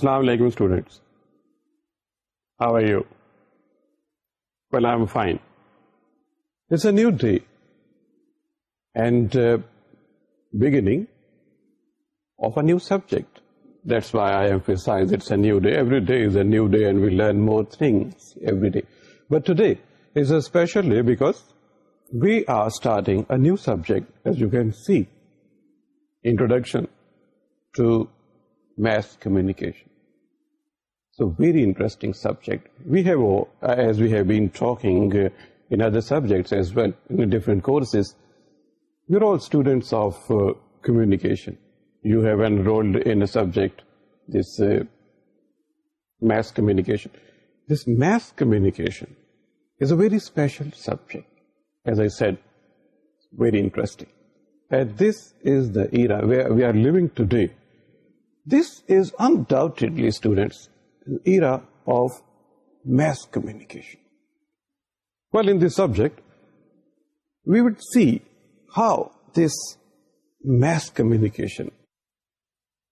Assalamu alaikum students, how are you? Well, I'm fine. It's a new day and uh, beginning of a new subject. That's why I emphasize it's a new day. Every day is a new day and we learn more things every day. But today is a special day because we are starting a new subject, as you can see, Introduction to Mass Communication. A very interesting subject. We have, uh, as we have been talking uh, in other subjects as well, in different courses, you're all students of uh, communication. You have enrolled in a subject, this mass communication. This mass communication is a very special subject. As I said, very interesting. And this is the era where we are living today. This is undoubtedly, students, an era of mass communication. Well, in this subject, we would see how this mass communication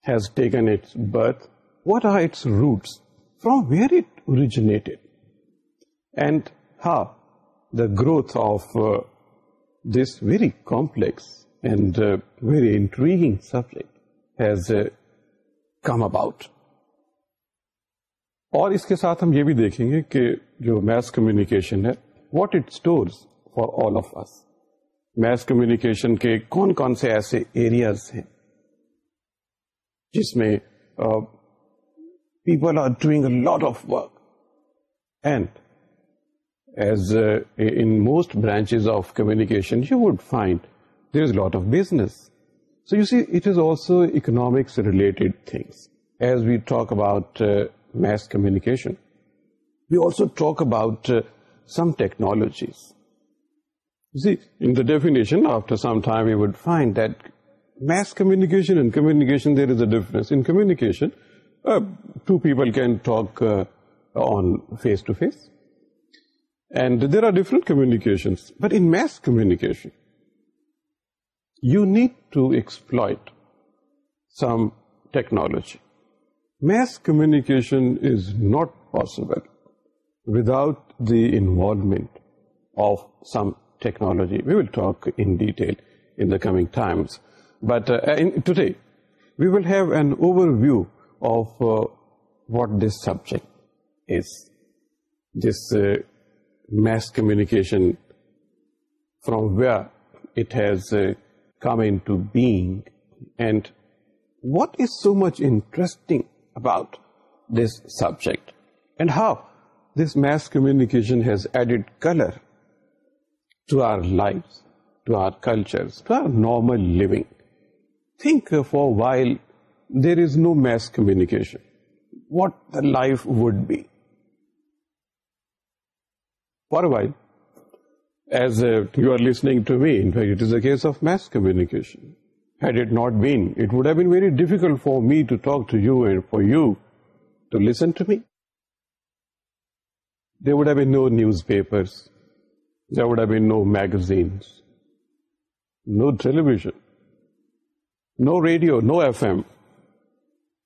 has taken its birth, what are its roots, from where it originated, and how the growth of uh, this very complex and uh, very intriguing subject has uh, come about. اور اس کے ساتھ ہم یہ بھی دیکھیں گے کہ جو میس کمیونیکیشن ہے what it store for all of us mass communication کے کون کون سے ایسے ایریاز ہیں جس میں people are doing a lot of work and as in most branches of communication you would find there is lot of business so you see it is also economics related things as we talk about mass communication we also talk about some technologies information آفٹریکیشنکیشن there is a difference two people can talk on face to face and there are different communication but in mass communication you need to exploit some technology Mass communication is not possible without the involvement of some technology. We will talk in detail in the coming times. But uh, today, we will have an overview of uh, what this subject is. This uh, mass communication, from where it has come into being, and what is so much interesting for while there is no mass communication what the life we for while as you are listening to meet it is a case of mass communication had it not been, it would have been very difficult for me to talk to you and for you to listen to me. There would have been no newspapers. There would have been no magazines, no television, no radio, no FM.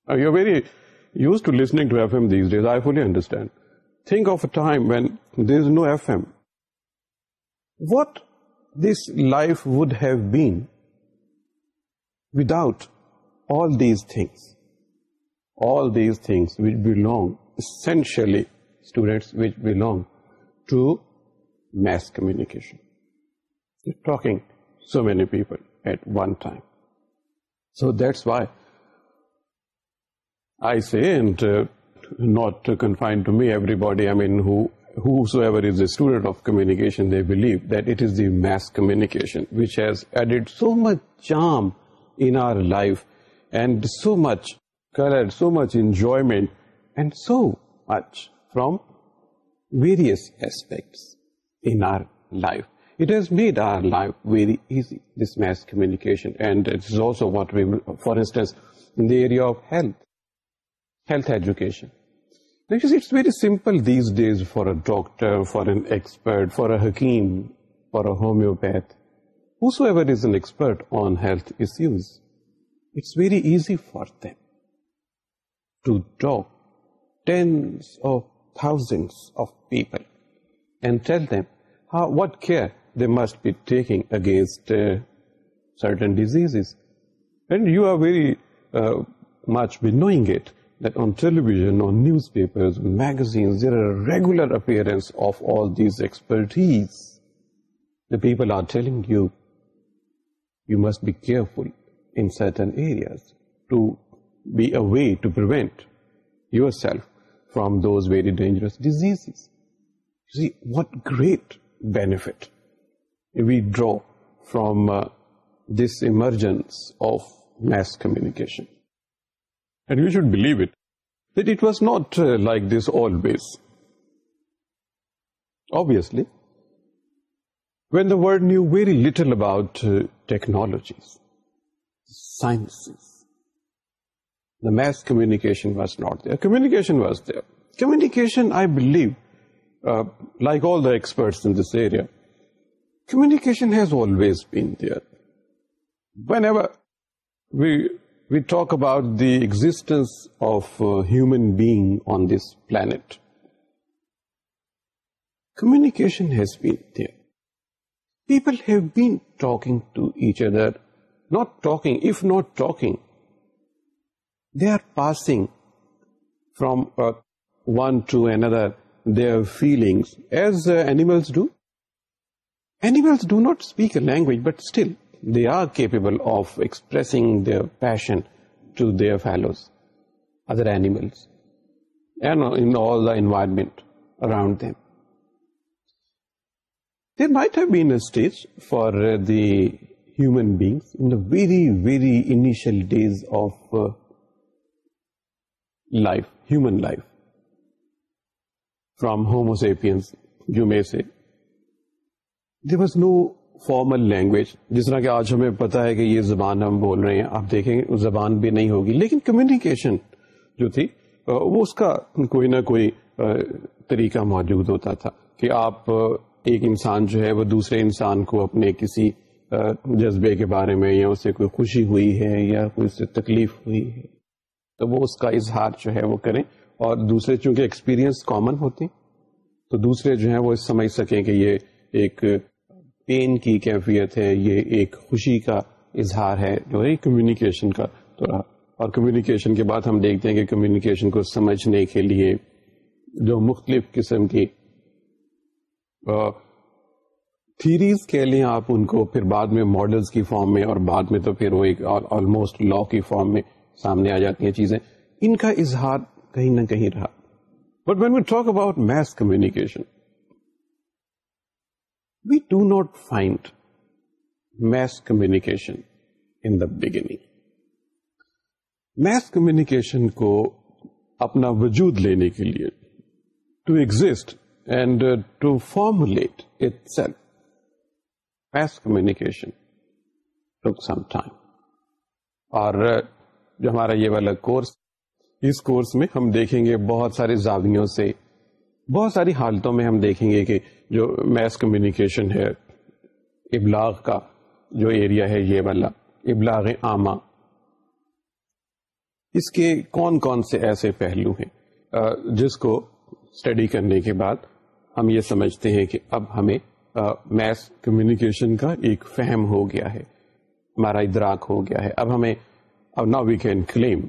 You're very used to listening to FM these days. I fully understand. Think of a time when there is no FM. What this life would have been Without all these things, which belong essentially, students, which belong to mass communication. You're talking so many people at one time. So that's why I say, and uh, not confined to me, everybody, I mean, whosoever is a student of communication, they believe that it is the mass communication which has added so much charm doctor for an expert for a حکیم homeopath so ever is an expert on health very easy for them to dock thousand with cure certain diseases and you are very must be knowing television newspaper magazines all these expertise the people are T you must be careful in certain areas to be a way to prevent yourself from those very dangerous diseases. You see, what great benefit we draw from uh, this emergence of mass communication. And you should believe it, that it was not uh, like this always. Obviously, when the world knew very little about uh, technologies, sciences. The mass communication was not there. Communication was there. Communication, I believe, uh, like all the experts in this area, communication has always been there. Whenever we talk about the existence of a human being on this planet, communication has been there people have been talking to each other, not talking, if not talking, they are passing from one to another their feelings, as uh, animals do. Animals do not speak a language, but still they are capable of expressing their passion to their fellows, other animals, and in all the environment around them. There was no formal language جس طرح کہ آج ہمیں پتا ہے کہ یہ زبان ہم بول رہے ہیں آپ دیکھیں گے زبان بھی نہیں ہوگی لیکن کمیونیکیشن جو تھی وہ اس کا کوئی نہ کوئی طریقہ موجود ہوتا تھا کہ آپ ایک انسان جو ہے وہ دوسرے انسان کو اپنے کسی جذبے کے بارے میں یا اسے کوئی خوشی ہوئی ہے یا کوئی اس سے تکلیف ہوئی ہے تو وہ اس کا اظہار جو ہے وہ کریں اور دوسرے چونکہ ایکسپیرئنس کامن ہوتے ہیں تو دوسرے جو ہیں وہ سمجھ سکیں کہ یہ ایک پین کی کیفیت ہے یہ ایک خوشی کا اظہار ہے جو ہے کمیونیکیشن کا تو رہا اور کمیونیکیشن کے بعد ہم دیکھتے ہیں کہ کمیونیکیشن کو سمجھنے کے لیے جو مختلف قسم کی تھیریز کہہ لیں آپ ان کو پھر بعد میں ماڈلس کی فارم میں اور بعد میں تو پھر وہ ایک آلموسٹ لا کی فارم میں سامنے آ جاتی ہیں چیزیں ان کا اظہار کہیں نہ کہیں رہا but when we talk about mass communication we do not find mass communication in the beginning mass communication کو اپنا وجود لینے کے لیے to exist and to formulate itself mass communication اور uh, جو ہمارا یہ والا کورس اس کورس میں ہم دیکھیں گے بہت سارے زاویوں سے بہت ساری حالتوں میں ہم دیکھیں گے کہ جو میس کمیونیکیشن ہے ابلاغ کا جو ایریا ہے یہ والا ابلاغ عامہ اس کے کون کون سے ایسے پہلو ہیں جس کو اسٹڈی کرنے کے بعد ہم یہ سمجھتے ہیں کہ اب ہمیں میس کمیونیکیشن کا ایک فہم ہو گیا ہے ہمارا ادراک ہو گیا ہے اب ہمیں اب نا we can claim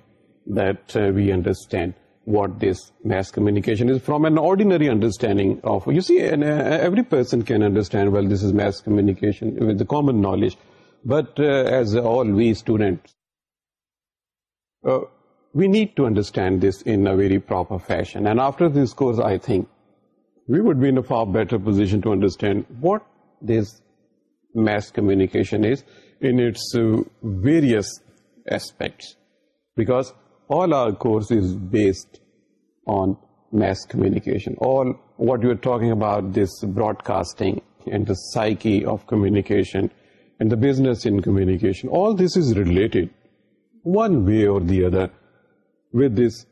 that we understand what this mass communication is from an ordinary understanding of you see every person can understand well this is mass communication with common knowledge but as all we student we need to understand this in very proper fashion and after this course I think broadcasting psyche of communications this is related one way or other with this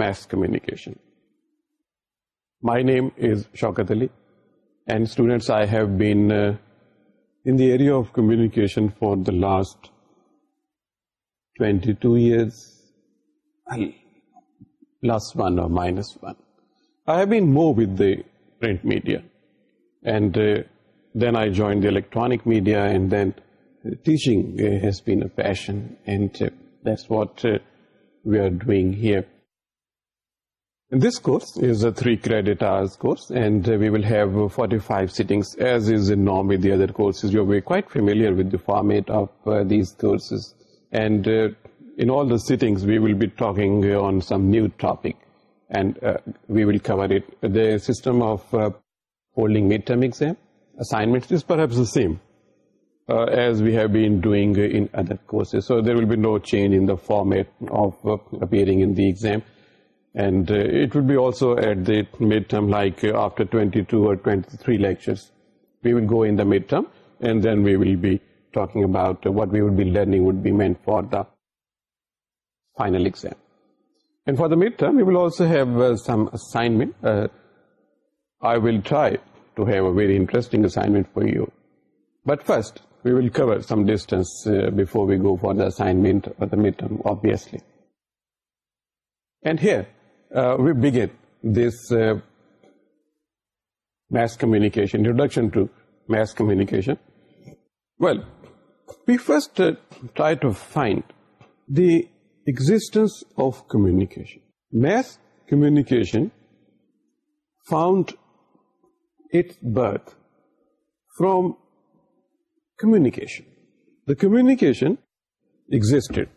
mass communication my name is Shaukat Ali and students I have be area of communication for the last few with media the electronic media and then teaching what we are doing this course is a three course and we will have forty five sitting system of us there will be no change format upper exam and uh, it would be also at the midterm like uh, after 22 or 23 lectures we will go in the midterm and then we will be talking about uh, what we would be learning would be meant for the final exam and for the midterm we will also have uh, some assignment uh, I will try to have a very interesting assignment for you but first we will cover some distance uh, before we go for the assignment or the midterm obviously and here Uh, we begin this uh, mass communication, introduction to mass communication? Well, we first uh, try to find the existence of communication. Mass communication found its birth from communication. The communication existed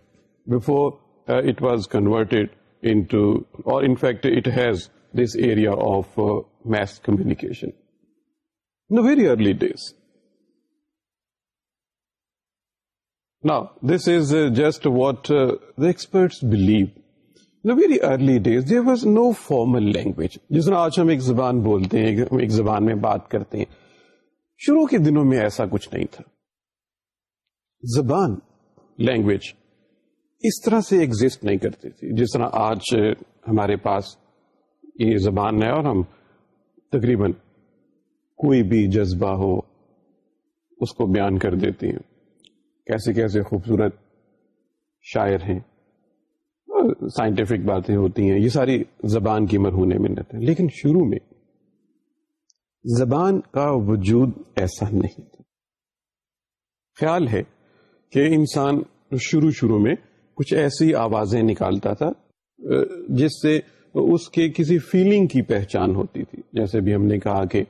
before it was converted in fact it has this area of mass communication the very early days نا this is just what the experts believe the very early days this no formal language جس طرح آج ہم ایک زبان بولتے ہیں ایک زبان میں بات کرتے ہیں شروع کے دنوں میں ایسا کچھ نہیں تھا زبان لینگویج اس طرح سے ایگزٹ نہیں کرتی تھی جس طرح آج ہمارے پاس یہ زبان ہے اور ہم تقریباً کوئی بھی جذبہ ہو اس کو بیان کر دیتے ہیں کیسے کیسے خوبصورت شاعر ہیں سائنٹیفک باتیں ہوتی ہیں یہ ساری زبان کی مرہون منت ہے لیکن شروع میں زبان کا وجود ایسا نہیں تھا خیال ہے کہ انسان شروع شروع میں کچھ ایسی آوازیں نکالتا تھا جس سے اس کے کسی فیلنگ کی پہچان ہوتی تھی جیسے بھی ہم نے کہا کہ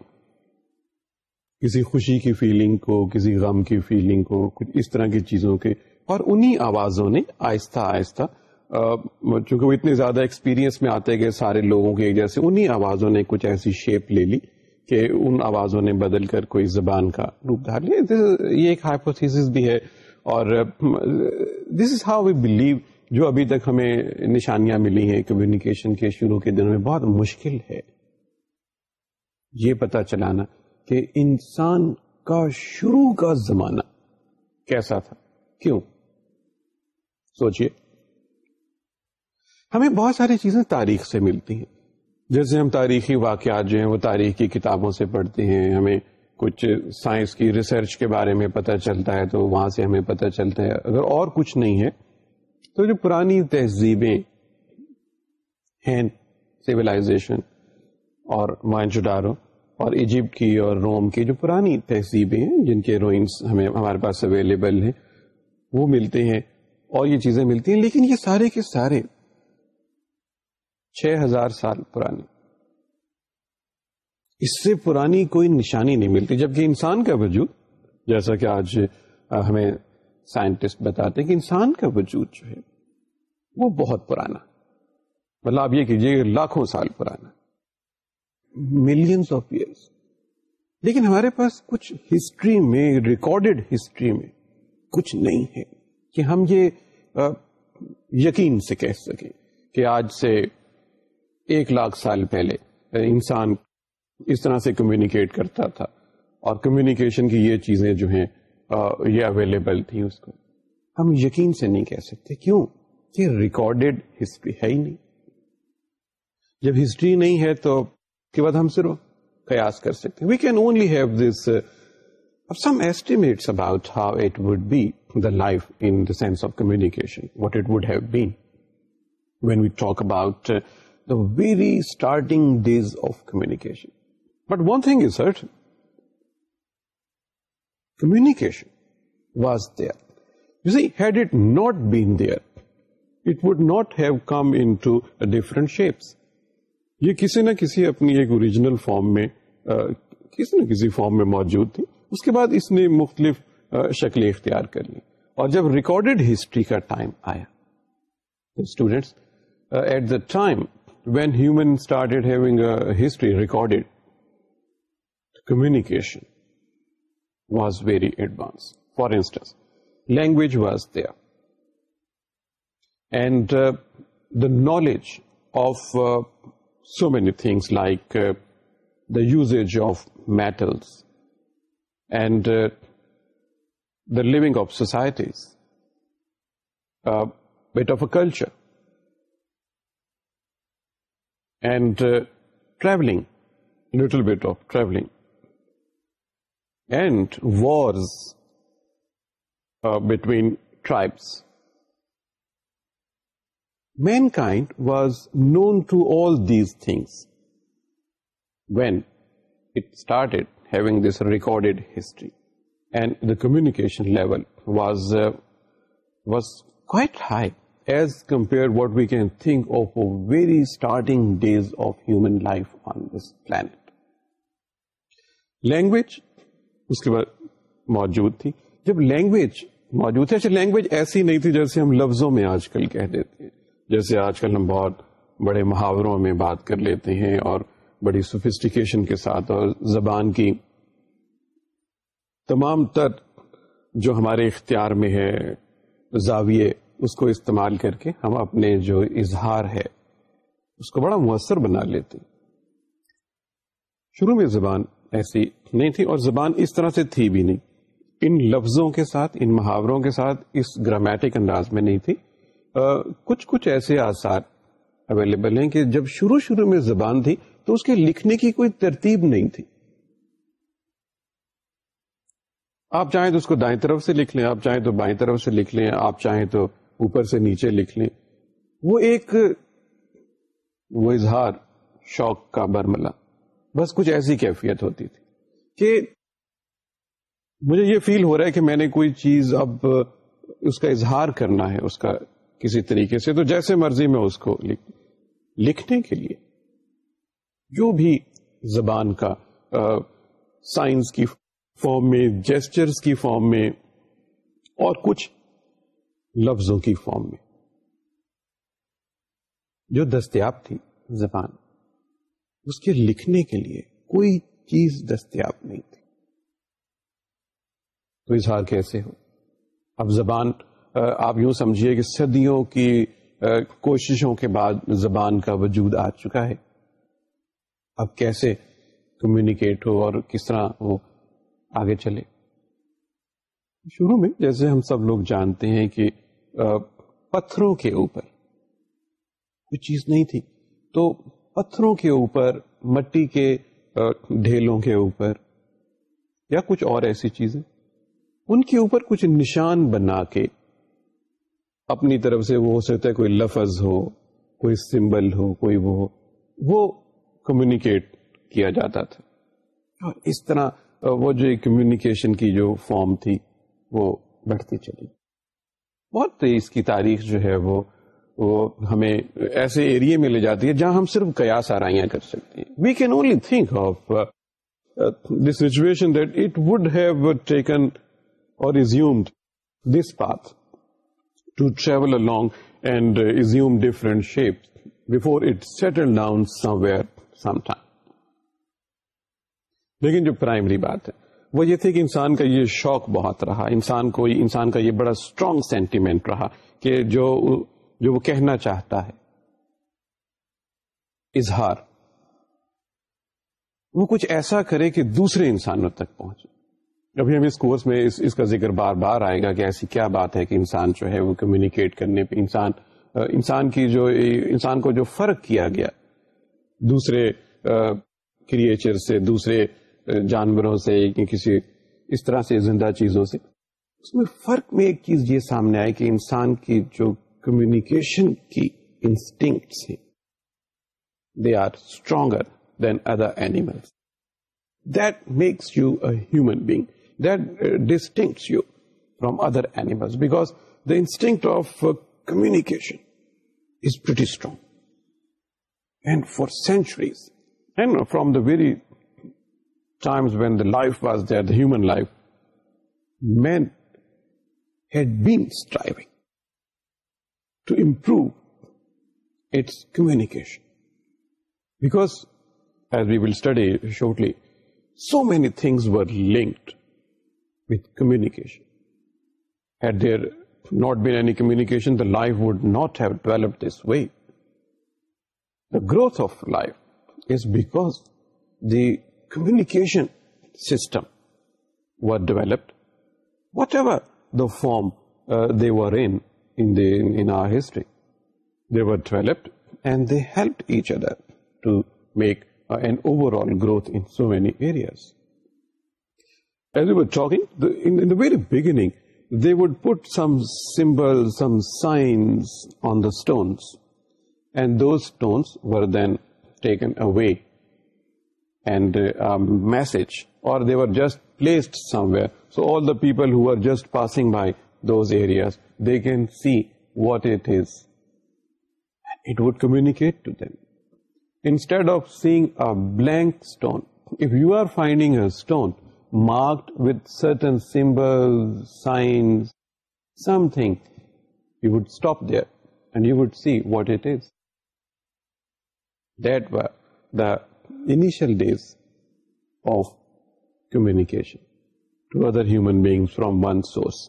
کسی خوشی کی فیلنگ کو کسی غم کی فیلنگ کو کچھ اس طرح کی چیزوں کے اور انہی آوازوں نے آہستہ آہستہ چونکہ وہ اتنے زیادہ ایکسپیرینس میں آتے گئے سارے لوگوں کے جیسے انہی آوازوں نے کچھ ایسی شیپ لے لی کہ ان آوازوں نے بدل کر کوئی زبان کا روپ دھار لیا یہ ایک ہائپوتھیس بھی ہے اور دس از ہاؤ وی بلیو جو ابھی تک ہمیں نشانیاں ملی ہیں کمیونیکیشن کے شروع کے دنوں میں بہت مشکل ہے یہ پتا چلانا کہ انسان کا شروع کا زمانہ کیسا تھا کیوں سوچئے ہمیں بہت ساری چیزیں تاریخ سے ملتی ہیں جیسے ہم تاریخی واقعات جو ہیں وہ تاریخی کتابوں سے پڑھتے ہیں ہمیں کچھ سائنس کی ریسرچ کے بارے میں پتہ چلتا ہے تو وہاں سے ہمیں پتہ چلتا ہے اگر اور کچھ نہیں ہے تو جو پرانی تہذیبیں ہیں سویلائزیشن اور مائنچ اور ایجپٹ کی اور روم کی جو پرانی تہذیبیں ہیں جن کے روئنس ہمیں ہمارے پاس اویلیبل ہیں وہ ملتے ہیں اور یہ چیزیں ملتی ہیں لیکن یہ سارے کے سارے چھ ہزار سال پرانی اس سے پرانی کوئی نشانی نہیں ملتی جبکہ انسان کا وجود جیسا کہ آج ہمیں سائنٹسٹ بتاتے ہیں کہ انسان کا وجود جو ہے وہ بہت پرانا مطلب آپ یہ کیجیے لاکھوں سال پرانا ملینس آف ایئرس لیکن ہمارے پاس کچھ ہسٹری میں ریکارڈڈ ہسٹری میں کچھ نہیں ہے کہ ہم یہ یقین سے کہہ سکیں کہ آج سے ایک لاکھ سال پہلے انسان اس طرح سے کمیونیکیٹ کرتا تھا اور کمیونیکیشن کی یہ چیزیں جو ہیں یہ اویلیبل تھیں اس کو ہم یقین سے نہیں کہہ سکتے کیوں یہ ریکارڈیڈ ہسٹری ہے ہی نہیں جب ہسٹری نہیں ہے تو کے بعد ہم صرف قیاس کر سکتے we can only have this life in the sense of communication what it have been when we talk about very starting days of communication but one thing is been was there it not not have come a different shapes یہ کسی نہ کسی اپنی ایک original form میں کسی نہ کسی فارم میں موجود تھی اس کے بعد اس نے مختلف شکلیں اختیار کر لی اور جب ریکارڈیڈ ہسٹری کا ٹائم آیا students at the time when human having history recorded communication was very advanced. For instance, language was there. And uh, the knowledge of uh, so many things like uh, the usage of metals and the living of societies, a bit of a culture, and traveling, little bit of traveling and wars uh, between tribes. Mankind was known to all these things when it started having this recorded history, and the communication level was uh, quite high as compared what we can think of the very starting days of human life on this planet. Language اس کے بعد موجود تھی جب language موجود ہے language اچھا ایسی نہیں تھی جیسے ہم لفظوں میں آج کل کہہ دیتے ہیں جیسے آج کل ہم بہت بڑے محاوروں میں بات کر لیتے ہیں اور بڑی سوفسٹیکیشن کے ساتھ اور زبان کی تمام تر جو ہمارے اختیار میں ہے زاویے اس کو استعمال کر کے ہم اپنے جو اظہار ہے اس کو بڑا مؤثر بنا لیتے ہیں شروع میں زبان ایسی نہیں تھی اور زبان اس طرح سے تھی بھی نہیں ان لفظوں کے ساتھ ان محاوروں کے ساتھ اس گرامیٹک انداز میں نہیں تھی آ, کچھ کچھ ایسے آثار اویلیبل ہیں کہ جب شروع شروع میں زبان تھی تو اس کے لکھنے کی کوئی ترتیب نہیں تھی آپ چاہیں تو اس کو دائیں طرف سے لکھ لیں آپ چاہیں تو بائیں طرف سے لکھ لیں آپ چاہیں تو اوپر سے نیچے لکھ لیں وہ ایک وہ اظہار شوق کا برملا بس کچھ ایسی کیفیت ہوتی تھی کہ مجھے یہ فیل ہو رہا ہے کہ میں نے کوئی چیز اب اس کا اظہار کرنا ہے اس کا کسی طریقے سے تو جیسے مرضی میں اس کو لکھ لکھنے کے لیے جو بھی زبان کا سائنس کی فارم میں جیسچرز کی فارم میں اور کچھ لفظوں کی فارم میں جو دستیاب تھی زبان اس کے لکھنے کے لیے کوئی چیز دستیاب نہیں تھی تو اظہار کیسے ہو اب زبان آپ یوں سمجھیے کہ صدیوں کی کوششوں کے بعد زبان کا وجود آ چکا ہے اب کیسے کمیونیکیٹ ہو اور کس طرح وہ آگے چلے شروع میں جیسے ہم سب لوگ جانتے ہیں کہ پتھروں کے اوپر کوئی چیز نہیں تھی تو پتھروں کے اوپر مٹی کے ڈھیلوں کے اوپر یا کچھ اور ایسی چیزیں ان کے اوپر کچھ نشان بنا کے اپنی طرف سے وہ ہو سکتا ہے کوئی لفظ ہو کوئی سمبل ہو کوئی وہ ہو وہ کمیونیکیٹ کیا جاتا تھا اور اس طرح وہ جو کمیونیکیشن کی جو فارم تھی وہ بڑھتی چلی بہت اس کی تاریخ جو ہے وہ وہ ہمیں ایسے ایریے میں لے جاتی ہے جہاں ہم صرف قیاس آرائیاں کر سکتے ہیں we can only think of this situation that it would have taken or resumed this path to travel along and resume different shape before it settle down somewhere some لیکن جو پرائمری بات ہے وہ یہ تھی کہ انسان کا یہ شوق بہت رہا انسان کو انسان کا یہ بڑا اسٹرانگ سینٹیمنٹ رہا کہ جو جو وہ کہنا چاہتا ہے اظہار وہ کچھ ایسا کرے کہ دوسرے انسانوں تک پہنچے ابھی ہم اس کورس میں اس, اس کا ذکر بار بار آئے گا کہ ایسی کیا بات ہے کہ انسان جو ہے وہ کمیونیکیٹ کرنے پہ انسان انسان کی جو انسان کو جو فرق کیا گیا دوسرے کریچر سے دوسرے جانوروں سے کسی اس طرح سے زندہ چیزوں سے اس میں فرق میں ایک چیز یہ سامنے آئی کہ انسان کی جو کمیونیکیشن کی انسٹنکٹس ہیں they are stronger than other animal makes you a human being that distincts you from other animal because the instinct of communication is very strong and for centuries and from the very times when the life was the human life man had been striving to improve its communication. Because, as we will study shortly, so many things were linked with communication. Had there not been any communication, the life would not have developed this way. The growth of life is because the communication system were developed, whatever the form uh, they were in his develop and they help each other to make overall growth مینیز چاکرینگ they وائنس weaken away and message or they can see what it is. It would communicate to them. Instead of seeing a blank stone, if you are finding a stone marked with certain symbols, signs, something, you would stop there and you would see what it is. That were the initial days of communication to other human beings from one source.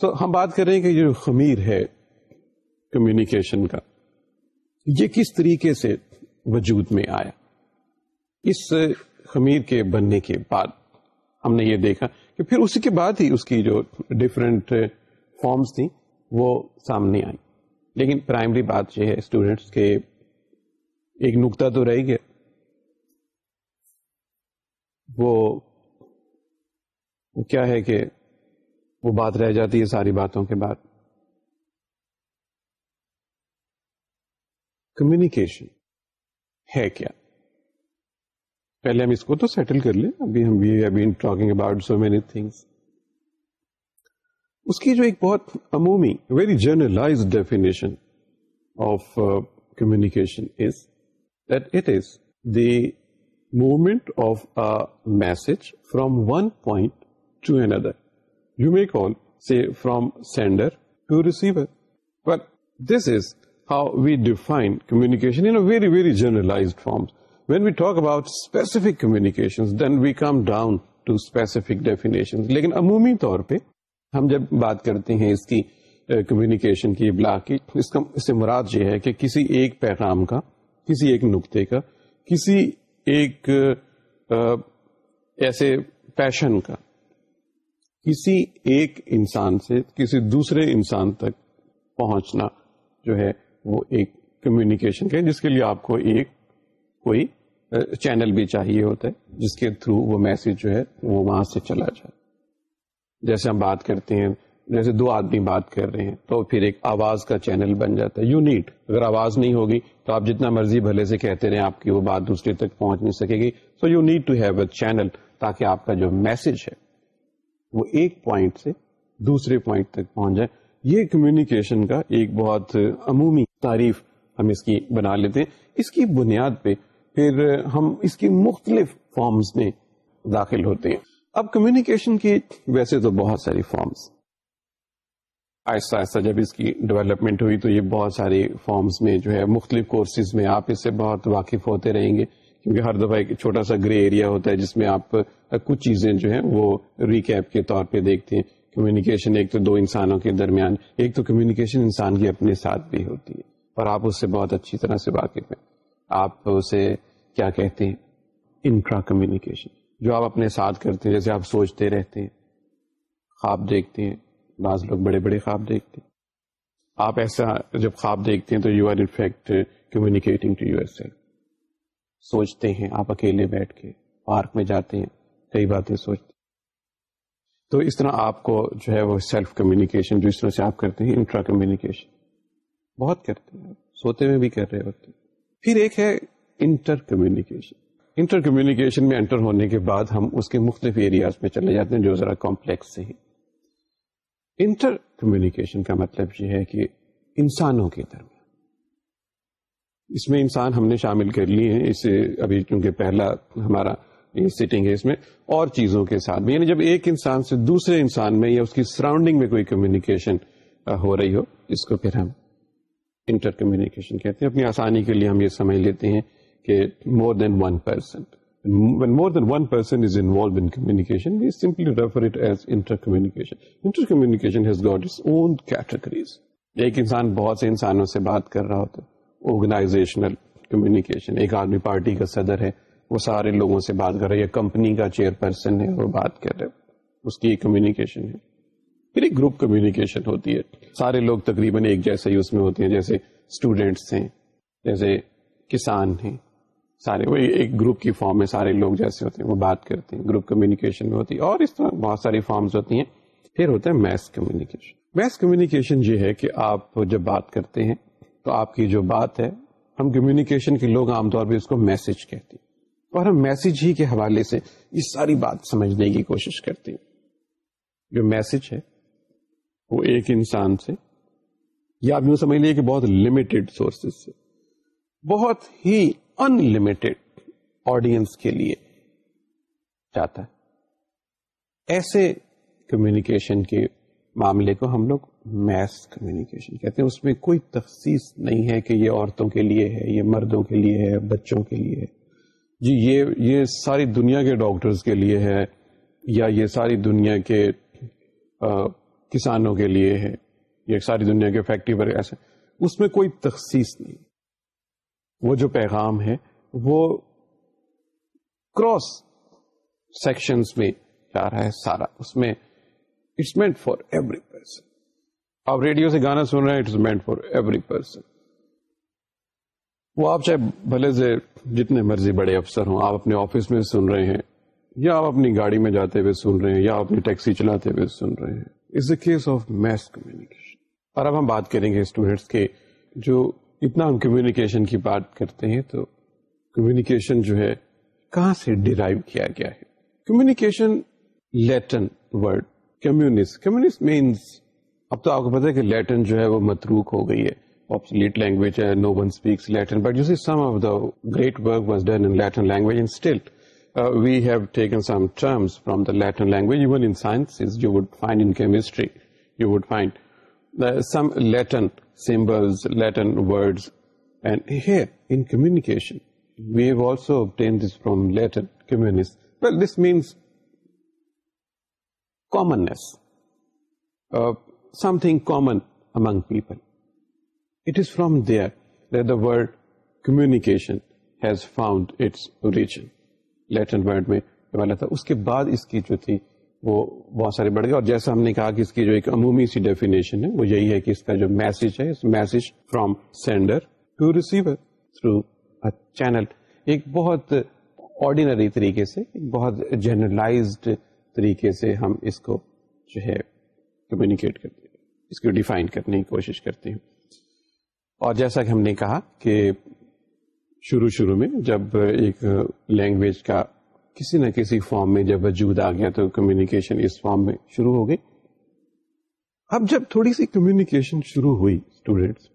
So so, ہم بات کر رہے ہیں کہ جو خمیر ہے communication کا یہ کس طریقے سے وجود میں آیا اس خمیر کے بننے کے بعد ہم نے یہ دیکھا کہ پھر اس کے بعد ہی اس کی جو ڈفرینٹ فارمس تھیں وہ سامنے آئیں لیکن پرائمری بات یہ ہے اسٹوڈینٹس کے ایک نکتہ تو رہ گیا وہ کیا ہے کہ وہ بات رہ جاتی ہے ساری باتوں کے بعد کمیونیکیشن ہے کیا پہلے ہم اس کو تو سیٹل کر لیں ابھی ہم talking about so many things اس کی جو ایک بہت عمومی very generalized definition of communication is is that it the movement of a message from one point to another you may call from sender specific communications then when we talk to communication لیکن عمومی طور پہ ہم جب بات کرتے ہیں اس کی کمیونیکیشن کی ابلاک کی اس کا اس سے مراد یہ ہے کہ کسی ایک پیغام کا کسی ایک نقطے کا کسی ایک ایسے پیشن کا کسی ایک انسان سے کسی دوسرے انسان تک پہنچنا جو ہے وہ ایک کمیونیکیشن کے جس کے لیے آپ کو ایک کوئی چینل بھی چاہیے ہوتا ہے جس کے تھرو وہ میسج جو ہے وہ وہاں سے چلا جائے جیسے ہم بات کرتے ہیں جیسے دو آدمی بات کر رہے ہیں تو پھر ایک آواز کا چینل بن جاتا ہے یو نیٹ اگر آواز نہیں ہوگی تو آپ جتنا مرضی بھلے سے کہتے رہے آپ کی وہ بات دوسرے تک پہنچ نہیں سکے گی so you need to have a channel تاکہ آپ کا جو میسج ہے وہ ایک پوائنٹ سے دوسرے پوائنٹ تک پہنچ جائے یہ کمیونیکیشن کا ایک بہت عمومی تعریف ہم اس کی بنا لیتے ہیں اس کی بنیاد پہ پھر ہم اس کی مختلف فارمز میں داخل ہوتے ہیں اب کمیونیکیشن کی ویسے تو بہت ساری فارمز آہستہ آہستہ جب اس کی ڈیولپمنٹ ہوئی تو یہ بہت سارے فارمز میں جو ہے مختلف کورسز میں آپ اس سے بہت واقف ہوتے رہیں گے کیونکہ ہر دفعہ ایک چھوٹا سا گرے ایریا ہوتا ہے جس میں آپ کچھ چیزیں جو ہیں وہ ریکیپ کے طور پہ دیکھتے ہیں کمیونیکیشن ایک تو دو انسانوں کے درمیان ایک تو کمیونیکیشن انسان کی اپنے ساتھ بھی ہوتی ہے اور آپ اس سے بہت اچھی طرح سے واقف ہیں آپ اسے کیا کہتے ہیں انٹرا کمیونیکیشن جو آپ اپنے ساتھ کرتے ہیں جیسے آپ سوچتے رہتے ہیں خواب دیکھتے ہیں بعض لوگ بڑے بڑے خواب دیکھتے ہیں آپ ایسا جب خواب دیکھتے ہیں تو you are in fact communicating to yourself سوچتے ہیں آپ اکیلے بیٹھ کے پارک میں جاتے ہیں کئی باتیں سوچتے ہیں تو اس طرح آپ کو جو ہے وہ سیلف کمیونیکیشن جو اس طرح سے آپ کرتے ہیں انٹرا کمیونیکیشن بہت کرتے ہیں سوتے میں بھی کر رہے ہوتے ہیں پھر ایک ہے انٹر کمیونیکیشن انٹر کمیونیکیشن میں انٹر ہونے کے بعد ہم اس کے مختلف ایریاز میں چلے جاتے ہیں جو ذرا کمپلیکس سے ہیں انٹر کمیونیکیشن کا مطلب یہ ہے کہ انسانوں کے درمیان اس میں انسان ہم نے شامل کر لیے ہیں اسے ابھی کیونکہ پہلا ہمارا سٹنگ ہے اس میں اور چیزوں کے ساتھ بھی یعنی جب ایک انسان سے دوسرے انسان میں یا اس کی سراؤنڈنگ میں کوئی کمیونیکیشن ہو رہی ہو اس کو پھر ہم انٹر کمیونیکیشن کہتے ہیں اپنی آسانی کے لیے ہم یہ سمجھ لیتے ہیں کہ more than one person When more than one person is involved in communication, we simply refer it as intercommunication. Intercommunication has got its own categories. ایک انسان بہت سے انسانوں سے بات کر رہا ہوتا ہے آرگنائزیشنل کمیونیکیشن ایک آدمی پارٹی کا صدر ہے وہ سارے لوگوں سے بات کر رہے یا کمپنی کا چیئر پرسن ہے وہ بات کر رہے اس کی ایک کمیونیکیشن ہے پھر ایک گروپ کمیونیکیشن ہوتی ہے سارے لوگ تقریباً ایک جیسے ہی اس میں ہوتے ہیں جیسے اسٹوڈینٹس ہیں جیسے کسان ہیں سارے وہ ایک گروپ کی فارم ہے سارے لوگ جیسے ہوتے ہیں وہ بات کرتے ہیں گروپ کمیونیکیشن میں ہوتی ہے اور اس طرح بہت ساری فارمس ہوتی ہیں پھر ہوتا ہے میس کمیونیکیشن میس کمیونیکیشن یہ ہے کہ آپ جب بات کرتے ہیں تو آپ کی جو بات ہے ہم کمیونیکیشن کے لوگ عام طور پہ اس کو میسج کہتے ہیں اور ہم میسج ہی کے حوالے سے ساری بات سمجھنے کی کوشش کرتے ہیں جو میسج ہے وہ ایک انسان سے یا آپ یوں سمجھ لیے کہ بہت لمیٹڈ سورسز سے بہت ہی انلمیٹڈ آڈینس کے لیے جاتا ہے ایسے کمیونیکیشن کے معاملے کو ہم لوگ میس کمیونیکیشن کہتے ہیں اس میں کوئی تخصیص نہیں ہے کہ یہ عورتوں کے لیے ہے یہ مردوں کے لیے ہے بچوں کے لیے ہے جی یہ یہ ساری دنیا کے ڈاکٹرز کے لیے ہے یا یہ ساری دنیا کے آ, کسانوں کے لیے ہے یا ساری دنیا کے فیکٹری پر ایسے اس میں کوئی تخصیص نہیں وہ جو پیغام ہے وہ کراس سیکشنز میں جا رہا ہے سارا اس میں it's meant for every person آپ ریڈیو سے گانا سن رہے ہیں مینٹ فار ایوری پرسن وہ آپ چاہے بھلے سے جتنے مرضی بڑے افسر ہوں آپ اپنے آفس میں سن رہے ہیں یا آپ اپنی گاڑی میں جاتے ہوئے سن رہے ہیں یا اپنی ٹیکسی چلاتے ہوئے سن رہے ہیں it's a case of mass communication اور اب ہم بات کریں گے اسٹوڈینٹس کے جو اتنا ہم کمیونیکیشن کی بات کرتے ہیں تو کمیونیکیشن جو ہے کہاں سے ڈرائیو کیا گیا ہے communication Latin word communist communist means اب تو آپ کو پتا ہے کہ لیٹن جو ہے وہ متروک ہو گئی ہے obsolete language and no one speaks Latin, but you see some of the great work was done in Latin language and still uh, we have taken some terms from the Latin language, even in sciences you would find in chemistry, you would find uh, some Latin symbols, Latin words and here in communication we have also obtained this from Latin communists, well this means commonness, uh, something common among people. It is from there that the word communication has found its origin. Latin word میں والا تھا اس کے بعد اس کی جو تھی وہ بہت سارے بڑھ گیا اور جیسا ہم نے کہا کہ اس کی جو ایک عمومی سی ڈیفینیشن ہے وہ یہی ہے کہ اس کا جو میسج ہے message from sender to receiver through channel ایک بہت آرڈینری طریقے سے بہت جنرلائزڈ طریقے سے ہم اس کو جو ہے کمیونیکیٹ کرتے ہیں اس کو ڈیفائن کرنے کی کوشش کرتے ہیں اور جیسا کہ ہم نے کہا کہ شروع شروع میں جب ایک لینگویج کا کسی نہ کسی فارم میں جب وجود آ گیا تو کمیونیکیشن اس فارم میں شروع ہو گئی اب جب تھوڑی سی کمیونیکیشن شروع ہوئی اسٹوڈینٹس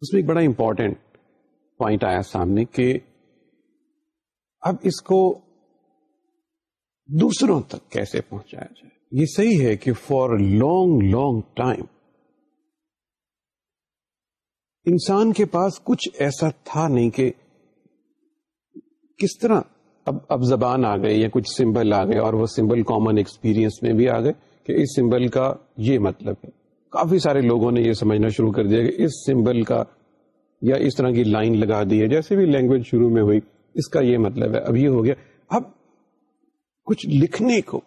اس میں ایک بڑا امپورٹینٹ پوائنٹ آیا سامنے کہ اب اس کو دوسروں تک کیسے پہنچایا جائے یہ صحیح ہے کہ فار لانگ لانگ ٹائم انسان کے پاس کچھ ایسا تھا نہیں کہ کس طرح اب اب زبان آ گئی یا کچھ سمبل آ گئے اور وہ سمبل کامن ایکسپیرینس میں بھی آ گئے کہ اس سمبل کا یہ مطلب ہے کافی سارے لوگوں نے یہ سمجھنا شروع کر دیا کہ اس سمبل کا یا اس طرح کی لائن لگا دی ہے جیسے بھی لینگویج شروع میں ہوئی اس کا یہ مطلب ہے اب یہ ہو گیا اب کچھ لکھنے کو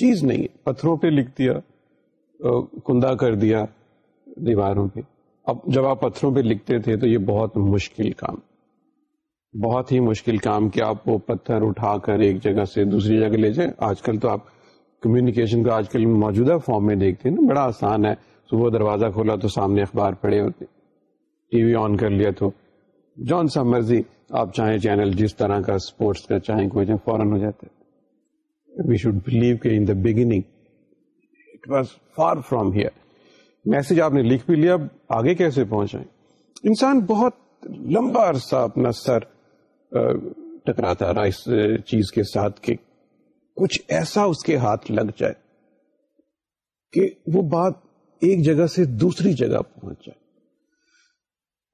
چیز نہیں ہے پتھروں پہ لکھ دیا کندا کر دیا دیواروں پہ اب جب آپ پتھروں پہ لکھتے تھے تو یہ بہت مشکل کام بہت ہی مشکل کام کہ آپ وہ پتھر اٹھا کر ایک جگہ سے دوسری جگہ لے جائیں آج کل تو آپ کمیونیکیشن کو آج کل موجودہ فارم میں دیکھتے ہیں نا بڑا آسان ہے صبح دروازہ کھولا تو سامنے اخبار پڑے ہوتے ٹی وی آن کر لیا تو جون سا مرضی آپ چاہیں چینل جس طرح کا اسپورٹس کا چاہیں کوئی چاہیں فوراً ہو جاتے وی شوڈ بلیو کہ in the beginning it was for from here message آپ نے لکھ بھی لیا آگے کیسے پہنچائیں انسان بہت لمبا عرصہ اپنا سر ٹکراتا رہا اس چیز کے ساتھ کہ کچھ ایسا اس کے ہاتھ لگ جائے کہ وہ بات ایک جگہ سے دوسری جگہ پہنچ جائے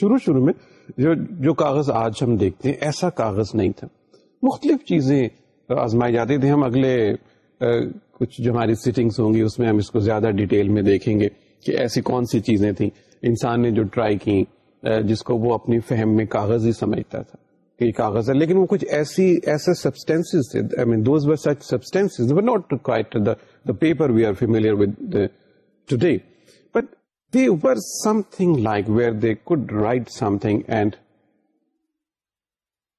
شروع شروع میں جو جو کاغذ آج ہم دیکھتے ہیں ایسا کاغذ نہیں تھا مختلف چیزیں آزمائی جاتی تھیں ہم اگلے کچھ جو ہماری سیٹنگز ہوں گی اس میں ہم اس کو زیادہ ڈیٹیل میں دیکھیں گے کہ ایسی کون سی چیزیں تھیں انسان نے جو ٹرائی کی جس کو وہ اپنی فہم میں کاغذ ہی سمجھتا تھا کہ کاغذ ہے لیکن وہ کچھ ایسی ایسے تھے paper we are familiar with today اوپر something like where they could write something and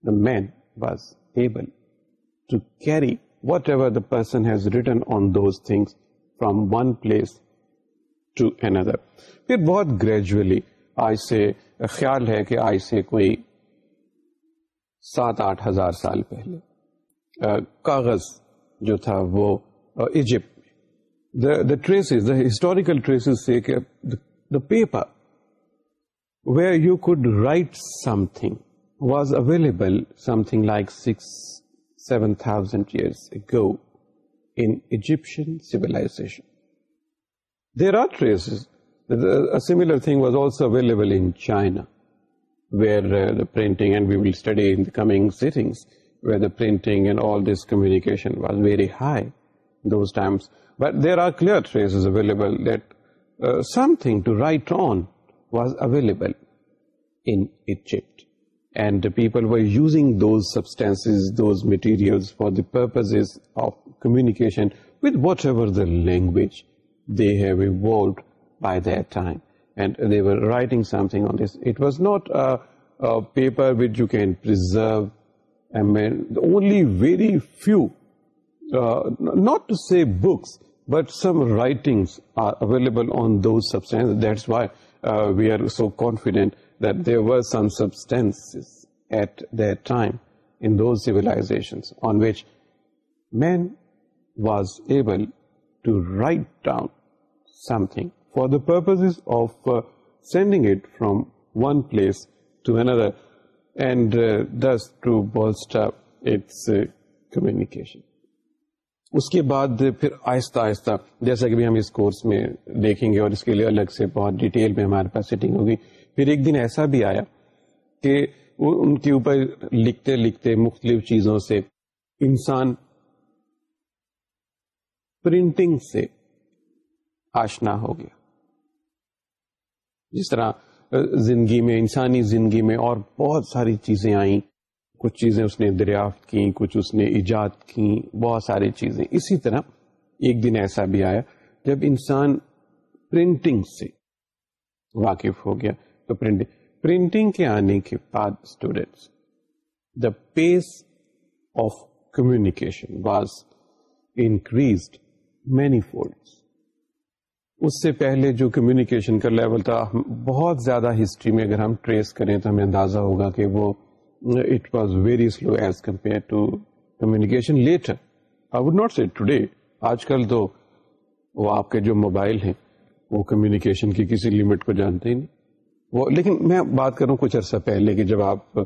the man was able to carry whatever on those thing from one place to another پھر بہت گریجولی آج سے خیال ہے کہ آج سے کوئی سات آٹھ ہزار سال پہلے کاغذ جو تھا وہ Egypt the trace is the historical paper where you cite something was available there are traces thing was also available but there are clear available available people was those those matter پرد what ایورینگویج they ہیگز not paper what you can prove and only very few not to see book but some writing available on those substance then سیویلابل to write something for the purpose of sending it from one place to another and this to بالسٹ communication اس کے بعد پھر آہستہ آہستہ جیسا کہ بھی ہم اس کورس میں دیکھیں گے اور اس کے لیے الگ سے بہت ڈیٹیل میں ہمارے پاس سیٹنگ ہوگی پھر ایک دن ایسا بھی آیا کہ ان کے اوپر لکھتے لکھتے مختلف چیزوں سے انسان پرنٹنگ سے آشنا ہو گیا جس طرح زندگی میں انسانی زندگی میں اور بہت ساری چیزیں آئیں کچھ چیزیں اس نے دریافت کیں کچھ اس نے ایجاد کیں بہت ساری چیزیں اسی طرح ایک دن ایسا بھی آیا جب انسان پرنٹنگ سے واقف ہو گیا تو پرنٹنگ پرنٹنگ کے آنے کے بعد students the pace of communication was increased many fold اس سے پہلے جو کمیونیکیشن کا لیول تھا بہت زیادہ ہسٹری میں اگر ہم ٹریس کریں تو ہمیں اندازہ ہوگا کہ وہ it was very slow as compare to communication later. I I not not today. Today آج کل تو وہ آپ کے جو موبائل ہیں وہ کمیونیکیشن کی کسی لمٹ کو جانتے ہی نہیں وہ لیکن میں بات کروں کچھ عرصہ پہلے کہ جب آپ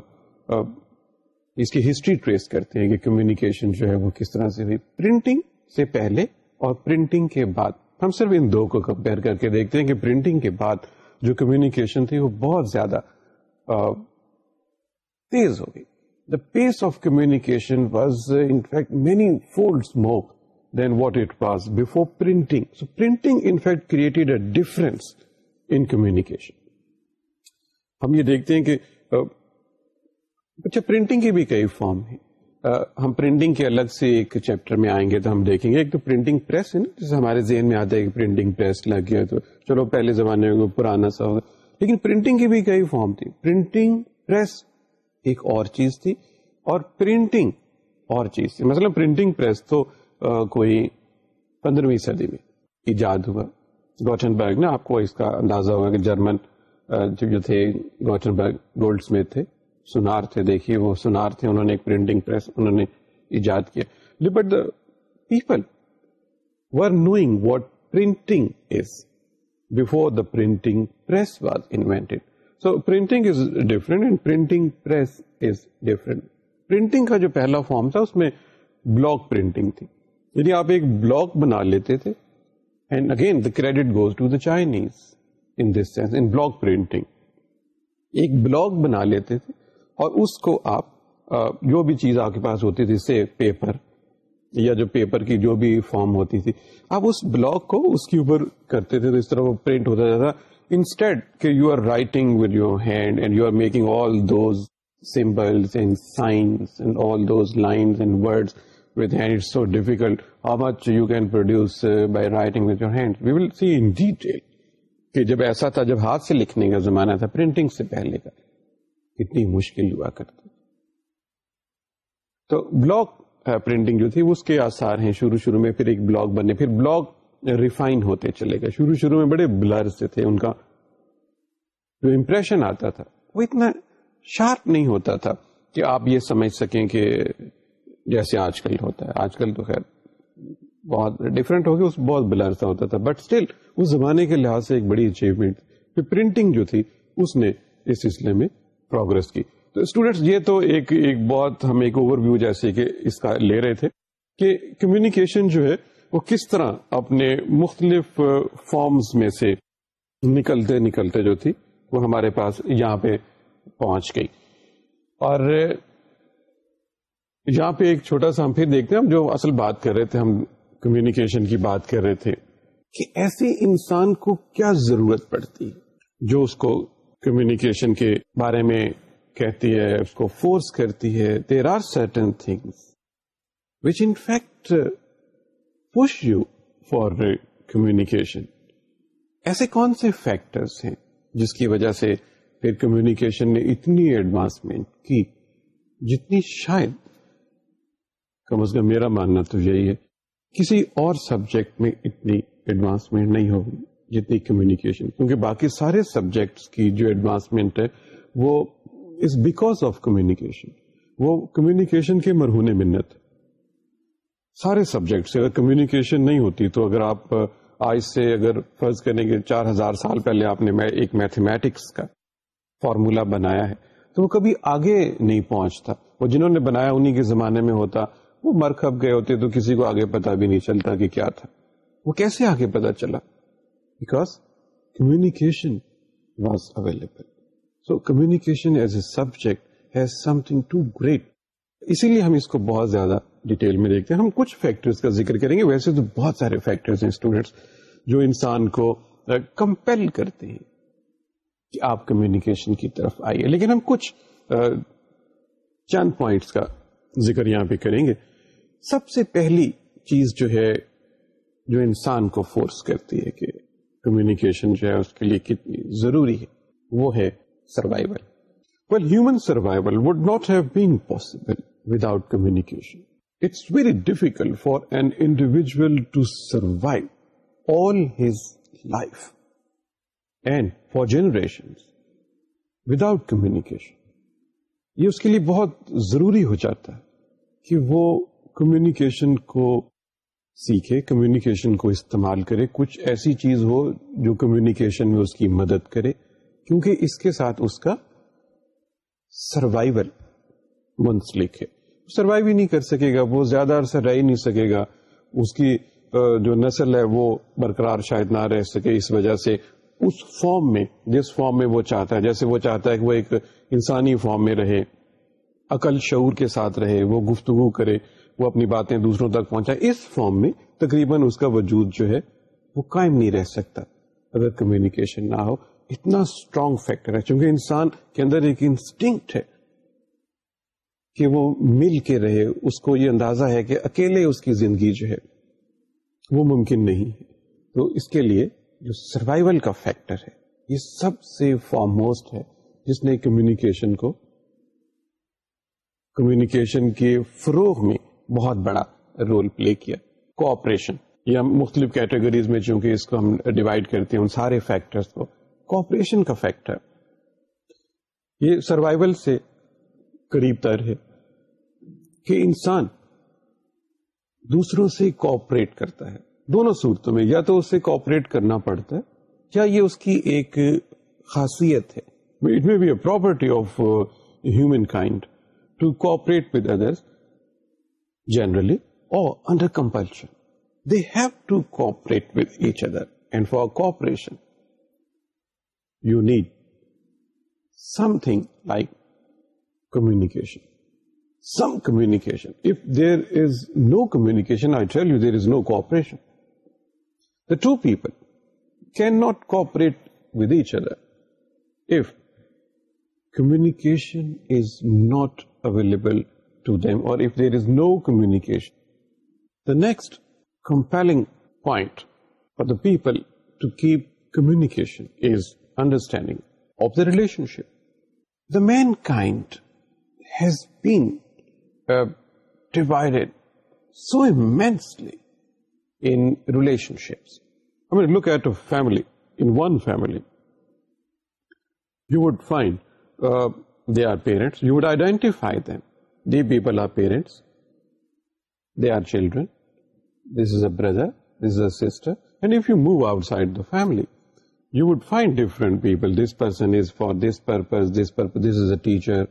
اس کی ہسٹری ٹریس کرتے ہیں کہ کمیونیکیشن جو ہے وہ کس طرح سے ہوئی پرنٹنگ سے پہلے اور پرنٹنگ کے بعد ہم صرف ان دو کو کمپیئر کر کے دیکھتے ہیں کہ پرنٹنگ کے بعد جو کمیونیکیشن تھی وہ بہت زیادہ تیز ہو گئی the pace of communication was in manifold more than what it was before printing so printing in fact created a difference in communication ہم یہ دیکھتے ہیں کہ uh, اچھا پرنٹنگ کی بھی کئی فارم ہیں uh, ہم پرنٹنگ کے الگ سے ایک چیپٹر میں آئیں گے تو ہم دیکھیں گے ایک تو پرنٹنگ پریس ہے نا جیسے ہمارے ذہن میں آتا ہے کہ پرنٹنگ پریس لگ گیا تو چلو پہلے زمانے میں پرانا سا ہوگا لیکن پرنٹنگ کی بھی کئی فارم تھی پرنٹنگ پریس ایک اور چیز تھی اور پرنٹنگ اور چیز تھی مثلا مطلب پرنٹنگ پریس تو کوئی پندرہویں صدی میں ایجاد ہوا گوٹن برگ نے آپ کو اس کا اندازہ ہوا کہ جرمن جو تھے گوٹن برگ گولڈ تھے سونار تھے دیکھیے وہ سونار تھے انہوں نے ایک پرنٹنگ پریس انہوں نے ایجاد کیا but the people were knowing what printing is before the printing press was invented so printing is different and printing press is different printing کا جو پہلا فارم تھا اس میں بلاک پرنٹنگ تھی یعنی آپ ایک بلاک بنا لیتے تھے and again the credit goes to the Chinese in this sense in block printing ایک بلاک بنا لیتے تھے اور اس کو آپ جو بھی چیز آپ کے پاس ہوتی تھی سے پیپر یا جو پیپر کی جو بھی فارم ہوتی تھی آپ اس بلاک کو اس کے اوپر کرتے تھے تو اس طرح وہ پرنٹ ہوتا جاتا یو آر رائٹنگ کہ جب ایسا تھا جب ہاتھ سے لکھنے کا زمانہ تھا پرنٹنگ سے پہلے کا کتنی مشکل ہوا کرتا تو بلاک پرنٹنگ جو تھی اس کے آسار ہیں شروع شروع میں پھر پھر ایک ریفائن ہوتے چلے گئے شروع شروع میں بڑے بلر سے تھے ان کا جو امپریشن آتا تھا وہ اتنا شارپ نہیں ہوتا تھا کہ آپ یہ سمجھ سکیں کہ جیسے آج کل ہوتا ہے آج کل تو خیر بہت ڈفرینٹ ہو گیا اس بہت بلر سا ہوتا تھا بٹ اسٹل اس زمانے کے لحاظ سے ایک بڑی اچیومنٹ پرنٹنگ جو تھی اس نے اس سلسلے میں پروگرس کی تو اسٹوڈینٹس یہ تو ایک ایک بہت ہم ایک اوور ویو جیسے کہ اس کا لے رہے تھے کہ کمیونیکیشن جو ہے وہ کس طرح اپنے مختلف فارمز میں سے نکلتے نکلتے جو تھی وہ ہمارے پاس یہاں پہ پہنچ گئی اور یہاں پہ ایک چھوٹا سا ہم پھر دیکھتے ہیں ہم جو اصل بات کر رہے تھے ہم کمیونیکیشن کی بات کر رہے تھے کہ ایسے انسان کو کیا ضرورت پڑتی جو اس کو کمیونیکیشن کے بارے میں کہتی ہے اس کو فورس کرتی ہے there are certain things which in fact communication ایسے کون سے فیکٹرس ہیں جس کی وجہ سے پھر کمیونیکیشن نے اتنی ایڈوانسمنٹ کی جتنی شاید کم از کم میرا ماننا تو یہی ہے کسی اور سبجیکٹ میں اتنی ایڈوانسمنٹ نہیں ہوگی جتنی کمیونیکیشن کیونکہ باقی سارے سبجیکٹس کی جو ایڈوانسمنٹ ہے وہ از بیکاز آف کمیونیکیشن وہ کمیونیکیشن کے مرہون منت ہے سارے سبجیکٹ سے اگر کمیونیکیشن نہیں ہوتی تو اگر آپ آج سے اگر فرض کریں گے چار ہزار سال پہلے آپ نے ایک میتھمیٹکس کا فارمولا بنایا ہے تو وہ کبھی آگے نہیں پہنچتا وہ جنہوں نے بنایا انہیں کے زمانے میں ہوتا وہ مرکب گئے ہوتے تو کسی کو آگے پتا بھی نہیں چلتا کہ کیا تھا وہ کیسے آگے پتا چلا because communication was available so communication as a subject has something to great اسی لیے ہم اس کو بہت زیادہ ڈیٹیل میں دیکھتے ہیں ہم کچھ فیکٹرز کا ذکر کریں گے ویسے تو بہت سارے فیکٹرز ہیں اسٹوڈینٹس جو انسان کو کمپیل کرتے ہیں کہ آپ کمیونیکیشن کی طرف آئیے لیکن ہم کچھ چند پوائنٹس کا ذکر یہاں پہ کریں گے سب سے پہلی چیز جو ہے جو انسان کو فورس کرتی ہے کہ کمیونیکیشن جو ہے اس کے لیے کتنی ضروری ہے وہ ہے survival well human survival would not have been possible without communication very difficult for an individual to his life and for generation without communication یہ اس کے لیے بہت ضروری ہو جاتا ہے کہ وہ کمیونیکیشن کو سیکھے کمیونیکیشن کو استعمال کرے کچھ ایسی چیز ہو جو کمیونیکیشن میں اس کی مدد کرے کیونکہ اس کے ساتھ اس کا سروائول منسلک ہے سروائیو ہی نہیں کر سکے گا وہ زیادہ عرصہ رہ ہی نہیں سکے گا اس کی جو نسل ہے وہ برقرار شاید نہ رہ سکے اس وجہ سے اس فارم میں جس فارم میں وہ چاہتا ہے جیسے وہ چاہتا ہے کہ وہ ایک انسانی فارم میں رہے عقل شعور کے ساتھ رہے وہ گفتگو کرے وہ اپنی باتیں دوسروں تک پہنچائے اس فارم میں تقریباً اس کا وجود جو ہے وہ قائم نہیں رہ سکتا اگر کمیونیکیشن نہ ہو اتنا اسٹرانگ فیکٹر ہے چونکہ انسان کے اندر ایک انسٹنکٹ ہے کہ وہ مل کے رہے اس کو یہ اندازہ ہے کہ اکیلے اس کی زندگی جو ہے وہ ممکن نہیں ہے تو اس کے لیے جو سروائول کا فیکٹر ہے یہ سب سے فارم ہے جس نے کمیونیکیشن کو کمیونیکیشن کے فروغ میں بہت بڑا رول پلے کیا کوپریشن یہ ہم مختلف کیٹیگریز میں چونکہ اس کو ہم ڈیوائڈ کرتے ہیں ان سارے فیکٹرز کو کوپریشن کا فیکٹر یہ سروائول سے قریب تر ہے کہ انسان دوسروں سے کوپریٹ کرتا ہے دونوں صورتوں میں یا تو اسے کوپریٹ کرنا پڑتا ہے یا یہ اس کی ایک خاصیت ہے it may be a property of human kind to cooperate with others generally or under compulsion they have to cooperate with each other and for cooperation you need something like communication. Some communication. If there is no communication, I tell you there is no cooperation. The two people cannot cooperate with each other if communication is not available to them or if there is no communication. The next compelling point for the people to keep communication is understanding of the relationship. The mankind lined I the people brother this is a you move out side the family you would find different people this person is for this purpose this purpose this is a teacher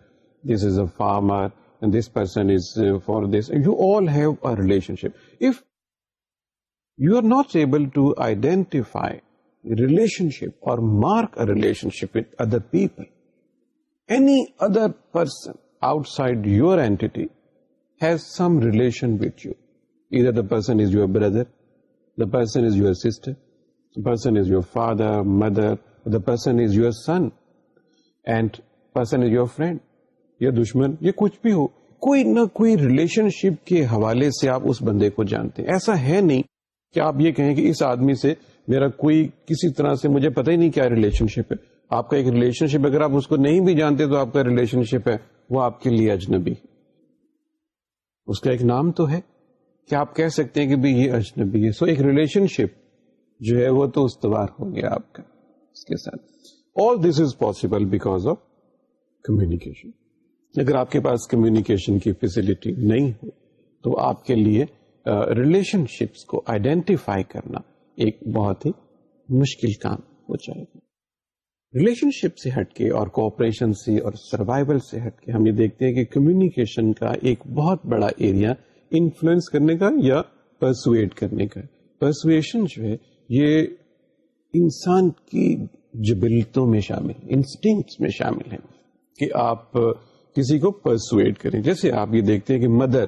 this is a farmer, and this person is uh, for this. You all have a relationship. If you are not able to identify a relationship or mark a relationship with other people, any other person outside your entity has some relation with you. Either the person is your brother, the person is your sister, the person is your father, mother, the person is your son, and person is your friend. یا دشمن یا کچھ بھی ہو کوئی نہ کوئی relation شپ کے حوالے سے آپ اس بندے کو جانتے ہیں ایسا ہے نہیں کہ آپ یہ کہیں کہ اس آدمی سے میرا کوئی کسی طرح سے مجھے پتہ ہی نہیں کیا ریلیشن شپ ہے آپ کا ایک ریلیشن شپ اگر آپ اس کو نہیں بھی جانتے تو آپ کا ریلیشن شپ ہے وہ آپ کے لیے اجنبی اس کا ایک نام تو ہے کہ آپ کہہ سکتے ہیں کہ بھی یہ اجنبی ہے سو ایک ریلیشن شپ جو ہے وہ تو استوار ہو گیا آپ کا اس کے ساتھ all this is possible because of communication اگر آپ کے پاس کمیونیکیشن کی فیسلٹی نہیں ہو تو آپ کے لیے ریلیشن شپس کو آئیڈینٹیفائی کرنا ایک بہت ہی مشکل کام ہو جائے گا ریلیشن شپ سے ہٹ کے اور کوپریشن سے اور سروائول سے ہٹ کے ہم یہ دیکھتے ہیں کہ کمیونیکیشن کا ایک بہت بڑا ایریا انفلوئنس کرنے کا یا پرسویٹ کرنے کا پرسویشن جو ہے یہ انسان کی جبلتوں میں شامل انسٹنگس میں شامل ہے کہ آپ کسی کو پرسویٹ کریں جیسے آپ یہ دیکھتے ہیں کہ مدر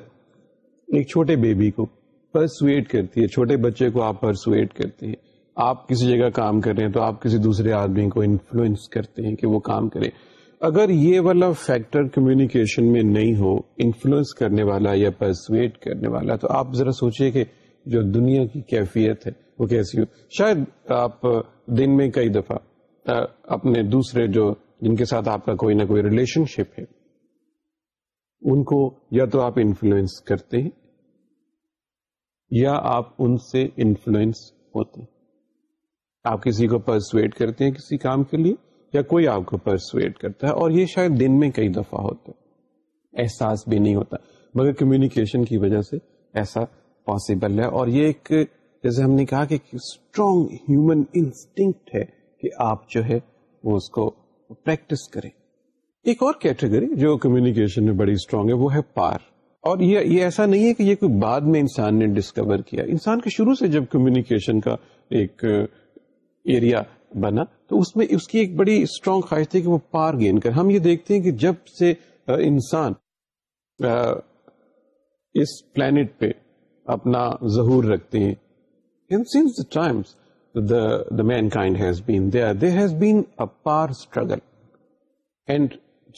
ایک چھوٹے بیبی کو پرسویٹ کرتی ہے چھوٹے بچے کو آپ پرسویٹ کرتے ہیں آپ کسی جگہ کام کر رہے ہیں تو آپ کسی دوسرے آدمی کو انفلوئنس کرتے ہیں کہ وہ کام کرے اگر یہ والا فیکٹر کمیونیکیشن میں نہیں ہو انفلوئنس کرنے والا یا پرسویٹ کرنے والا تو آپ ذرا سوچئے کہ جو دنیا کی کیفیت ہے وہ کیسی ہو شاید آپ دن میں کئی دفعہ اپنے دوسرے جو جن کے ساتھ آپ کا کوئی نہ کوئی ریلیشن شپ ہے ان کو یا تو آپ انفلوئنس کرتے ہیں یا آپ ان سے انفلوئنس ہوتے ہیں آپ کسی کو پرسویٹ کرتے ہیں کسی کام کے لیے یا کوئی آپ کو پرسویٹ کرتا ہے اور یہ شاید دن میں کئی دفعہ ہوتا ہے احساس بھی نہیں ہوتا مگر کمیونیکیشن کی وجہ سے ایسا پاسبل ہے اور یہ ایک جیسے ہم نے کہا کہ اسٹرانگ ہیومن انسٹنکٹ ہے کہ آپ جو ہے وہ اس کو پریکٹس کریں ایک اور کیٹیگری جو کمیونیکیشن میں بڑی اسٹرانگ ہے وہ ہے پار اور یہ ایسا نہیں ہے کہ یہ کوئی بعد میں انسان نے ڈسکور کیا انسان کے شروع سے جب کمیونیکیشن کا ایک ایریا بنا تو اس میں اس کی ایک بڑی اسٹرانگ خواہش تھی کہ وہ پار گین کر ہم یہ دیکھتے ہیں کہ جب سے انسان اس پلانٹ پہ اپنا ظہور رکھتے ہیں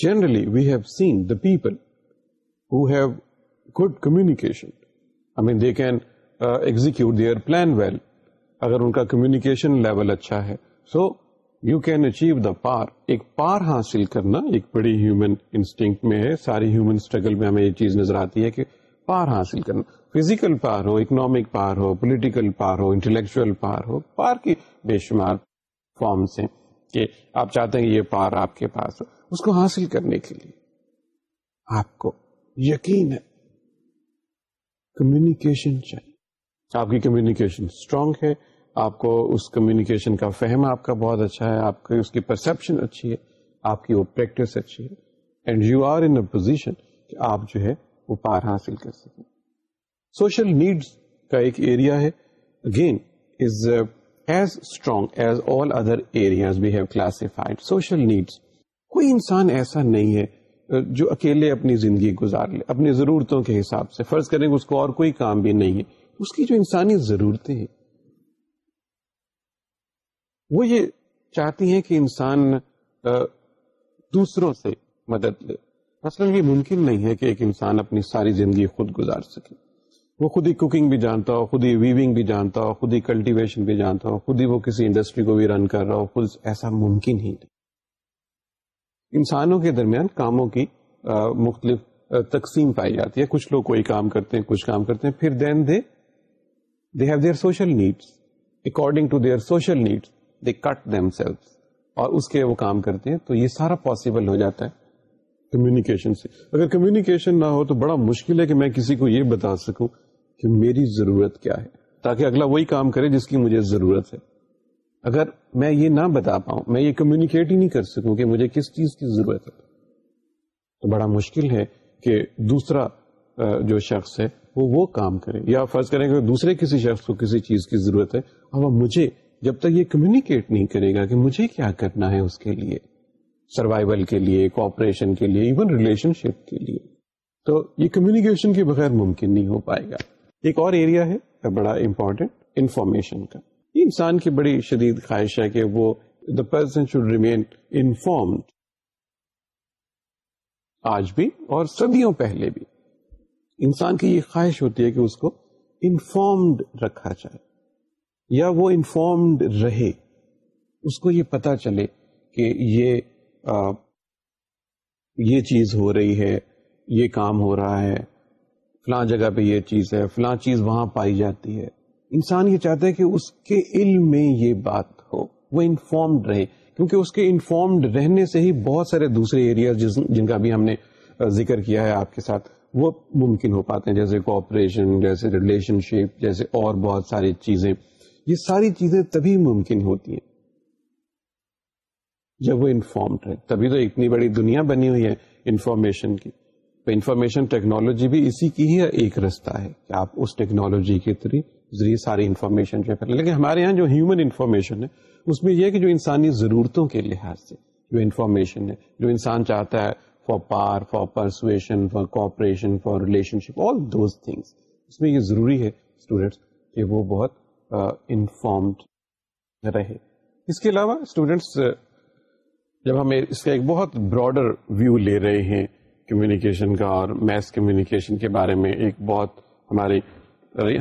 generally we have seen the people who good communication they execute their plan well اگر ان کا کمیونیکیشن لیول اچھا ہے so you can achieve the par ایک پار حاصل کرنا ایک بڑی ہیومن انسٹنگ میں ہے ساری ہیومن اسٹرگل میں ہمیں یہ چیز نظر آتی ہے کہ پار حاصل کرنا فیزیکل پار ہو اکنامک پار ہو پولیٹیکل پار ہو انٹلیکچوئل پار ہو پار کی بے شمار فارمس ہیں کہ آپ چاہتے ہیں یہ پار آپ کے پاس ہو اس کو حاصل کرنے کے لیے آپ کو یقین ہے کمیونیکیشن چاہیے آپ کی کمیونیکیشن اسٹرانگ ہے آپ کو اس کمیونیکیشن کا فہم آپ کا بہت اچھا ہے آپ کی اس کی پرسپشن اچھی ہے آپ کی وہ پریکٹس اچھی ہے and you are in position کہ آپ جو ہے وہ پار حاصل کر سکیں سوشل نیڈس کا ایک ایریا ہے again is as strong as all other areas we have classified social needs کوئی انسان ایسا نہیں ہے جو اکیلے اپنی زندگی گزار لے اپنی ضرورتوں کے حساب سے فرض کریں کہ اس کو اور کوئی کام بھی نہیں ہے اس کی جو انسانی ضرورتیں ہیں وہ یہ چاہتی ہیں کہ انسان دوسروں سے مدد لے مثلاً یہ ممکن نہیں ہے کہ ایک انسان اپنی ساری زندگی خود گزار سکے وہ خود ہی کوکنگ بھی جانتا ہو خود ہی ویونگ بھی جانتا ہو خود ہی کلٹیویشن بھی جانتا ہو خود ہی وہ کسی انڈسٹری کو بھی رن کر رہا ہو خود ایسا ممکن ہی نہیں انسانوں کے درمیان کاموں کی مختلف تقسیم پائی جاتی ہے کچھ لوگ کوئی کام کرتے ہیں کچھ کام کرتے ہیں پھر then they they they have their their social social needs needs according to cut them اور اس کے وہ کام کرتے ہیں تو یہ سارا پاسبل ہو جاتا ہے کمیونیکیشن سے اگر کمیونیکیشن نہ ہو تو بڑا مشکل ہے کہ میں کسی کو یہ بتا سکوں کہ میری ضرورت کیا ہے تاکہ اگلا وہی کام کرے جس کی مجھے ضرورت ہے اگر میں یہ نہ بتا پاؤں میں یہ کمیونیکیٹ ہی نہیں کر سکوں کہ مجھے کس چیز کی ضرورت ہے تو بڑا مشکل ہے کہ دوسرا جو شخص ہے وہ وہ کام کرے یا فرض کریں کہ دوسرے کسی شخص کو کسی چیز کی ضرورت ہے اور وہ مجھے جب تک یہ کمیونیکیٹ نہیں کرے گا کہ مجھے کیا کرنا ہے اس کے لیے سروائول کے لیے کوپریشن کے لیے ایون ریلیشن شپ کے لیے تو یہ کمیونیکیشن کے بغیر ممکن نہیں ہو پائے گا ایک اور ایریا ہے بڑا امپورٹینٹ انفارمیشن کا یہ انسان کی بڑی شدید خواہش ہے کہ وہ the person should remain informed آج بھی اور صدیوں پہلے بھی انسان کی یہ خواہش ہوتی ہے کہ اس کو انفارمڈ رکھا جائے یا وہ انفارمڈ رہے اس کو یہ پتا چلے کہ یہ آ, یہ چیز ہو رہی ہے یہ کام ہو رہا ہے فلاں جگہ پہ یہ چیز ہے فلاں چیز وہاں پائی جاتی ہے انسان یہ چاہتا ہے کہ اس کے علم میں یہ بات ہو وہ انفارمڈ رہے کیونکہ اس کے انفارمڈ رہنے سے ہی بہت سارے دوسرے ایریا جن کا بھی ہم نے ذکر کیا ہے آپ کے ساتھ وہ ممکن ہو پاتے ہیں جیسے کوپریشن جیسے ریلیشن شپ جیسے اور بہت ساری چیزیں یہ ساری چیزیں تبھی ممکن ہوتی ہیں جب وہ انفارمڈ رہے تبھی تو اتنی بڑی دنیا بنی ہوئی ہے انفارمیشن کی تو انفارمیشن ٹیکنالوجی بھی اسی کی ہی ایک رستہ ہے کہ آپ اس ٹیکنالوجی کے تھری ذریعے ساری انفارمیشن جو ہے لیکن ہمارے جو ہیومن انفارمیشن ہے اس میں یہ ہے کہ جو انسانی ضرورتوں کے لحاظ سے جو انفارمیشن ہے جو انسان چاہتا ہے for par for persuasion for cooperation for relationship all those things اس میں یہ ضروری ہے اسٹوڈینٹس کہ وہ بہت انفارمڈ uh, رہے اس کے علاوہ اسٹوڈینٹس جب ہم اس کا ایک بہت براڈر ویو لے رہے ہیں کمیونیکیشن کا اور میس کمیونیکیشن کے بارے میں ایک بہت ہماری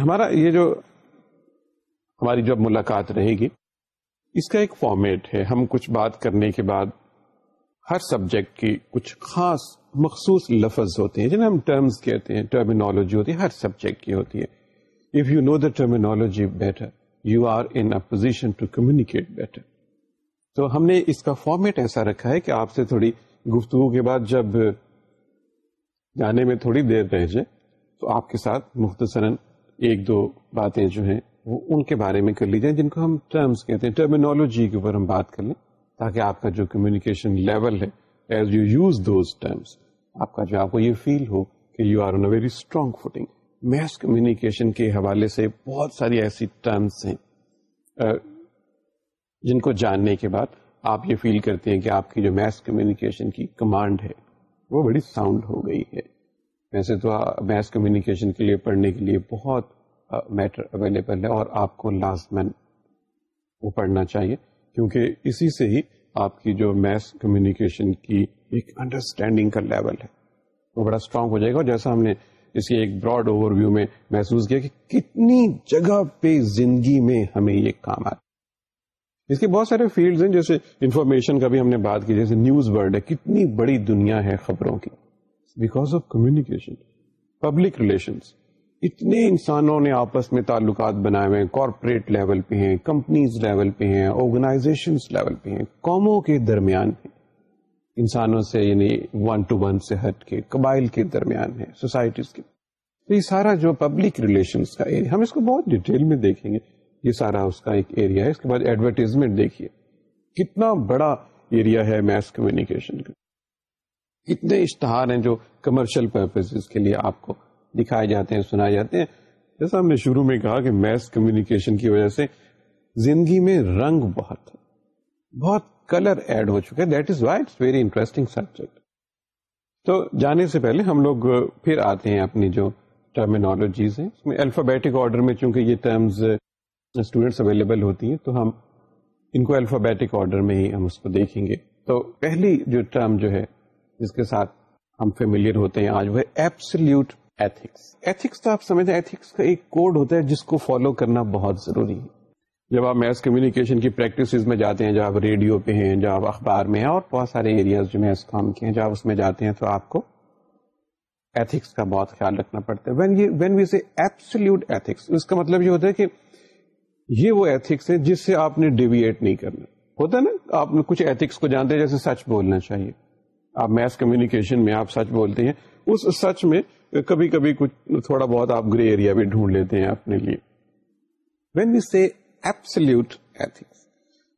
ہمارا یہ جو ہماری جب ملاقات رہے گی اس کا ایک فارمیٹ ہے ہم کچھ بات کرنے کے بعد ہر سبجیکٹ کی کچھ خاص مخصوص لفظ ہوتے ہیں جنہیں ہم ٹرمز کہتے ہیں ٹرمینالوجی ہوتی ہے ہر سبجیکٹ کی ہوتی ہے if you know the terminology better you are in position to communicate better تو ہم نے اس کا فارمیٹ ایسا رکھا ہے کہ آپ سے تھوڑی گفتگو کے بعد جب جانے میں تھوڑی دیر رہ جائے تو آپ کے ساتھ مختصراً ایک دو باتیں جو ہیں وہ ان کے بارے میں کر لی جائیں جن کو ہم ٹرمز کہتے ہیں ٹرمینالوجی کے اوپر ہم بات کر لیں تاکہ آپ کا جو کمیونیکیشن لیول ہے as you use those terms آپ کا جو آپ کو یہ فیل ہو کہ you are a very strong footing mass communication کے حوالے سے بہت ساری ایسی ٹرمس ہیں جن کو جاننے کے بعد آپ یہ فیل کرتے ہیں کہ آپ کی جو میس کمیونیکیشن کی کمانڈ ہے وہ بڑی ساؤنڈ ہو گئی ہے ویسے تو میس کمیونیکیشن کے لیے پڑھنے کے لیے بہت میٹر اویلیبل ہے اور آپ کو لازمن پڑھنا چاہیے کیونکہ اسی سے ہی آپ کی جو میس کمیونیکیشن کی ایک انڈرسٹینڈنگ کا لیول ہے وہ بڑا اسٹرانگ ہو جائے گا اور جیسا ہم نے اس کی ایک براڈ اوور ویو میں محسوس کیا کہ کتنی جگہ پہ زندگی میں ہمیں یہ کام آتا اس کے بہت سارے فیلڈز ہیں جیسے انفارمیشن کا بھی ہم نے بات کی جیسے نیوز ورلڈ ہے کتنی بڑی دنیا ہے خبروں کی because of communication public relations اتنے انسانوں نے آپس میں تعلقات بنائے ہوئے ہیں کارپوریٹ لیول پہ ہیں کمپنیز لیول پہ ہیں آرگنائزیشن لیول پہ ہیں قوموں کے درمیان ہیں انسانوں سے یعنی ون ٹو ون سے ہٹ کے قبائل کے درمیان ہے سوسائٹیز کے تو یہ سارا جو پبلک ریلیشنس کا ایریا ہم اس کو بہت ڈیٹیل میں دیکھیں گے یہ سارا اس کا ایک ایریا ہے اس کے بعد ایڈورٹیزمنٹ دیکھیے کتنا بڑا ایریا ہے میس کمیونیکیشن کا اتنے اشتہار ہیں جو کمرشل پرپز کے لیے آپ کو دکھائے جاتے ہیں سنائے جاتے ہیں جیسا ہم نے شروع میں کہا کہ میس کمیونیکیشن کی وجہ سے زندگی میں رنگ بہت بہت کلر ایڈ ہو چکے that is why it's very interesting subject تو جانے سے پہلے ہم لوگ پھر آتے ہیں اپنی جو ٹرمینالوجیز ہیں اس میں الفابیٹک آرڈر میں چونکہ یہ ٹرمز اسٹوڈینٹس اویلیبل ہوتی ہیں تو ہم ان کو الفابیٹک آرڈر میں ہی ہم اس کو دیکھیں گے تو پہلی جو ٹرم جو ہے جس کے ساتھ ہم فیملیئر ہوتے ہیں آج وہ ایپسلوٹ ایتھکس ایتھکس تو آپ سمجھتے ہیں ایتھکس کا ایک کوڈ ہوتا ہے جس کو فالو کرنا بہت ضروری ہے جب آپ میس کمیونیکیشن کی پریکٹسز میں جاتے ہیں جب آپ ریڈیو پہ ہیں جب آپ اخبار میں ہیں اور بہت سارے ایریاز جو میس کام کے ہیں جب اس میں جاتے ہیں تو آپ کو ایتھکس کا بہت خیال رکھنا پڑتا ہے اس کا مطلب یہ ہوتا ہے کہ یہ وہ ایتھکس ہے جس سے آپ نے ڈیویٹ نہیں کرنا ہوتا ہے نا آپ کچھ ایتھکس کو جانتے ہیں جیسے سچ بولنا چاہیے آپ میس کمیونیکیشن میں آپ سچ بولتے ہیں اس سچ میں کبھی کبھی کچھ تھوڑا بہت آپ گرے ایریا بھی ڈھونڈ لیتے ہیں اپنے لیے when we see absolute ethics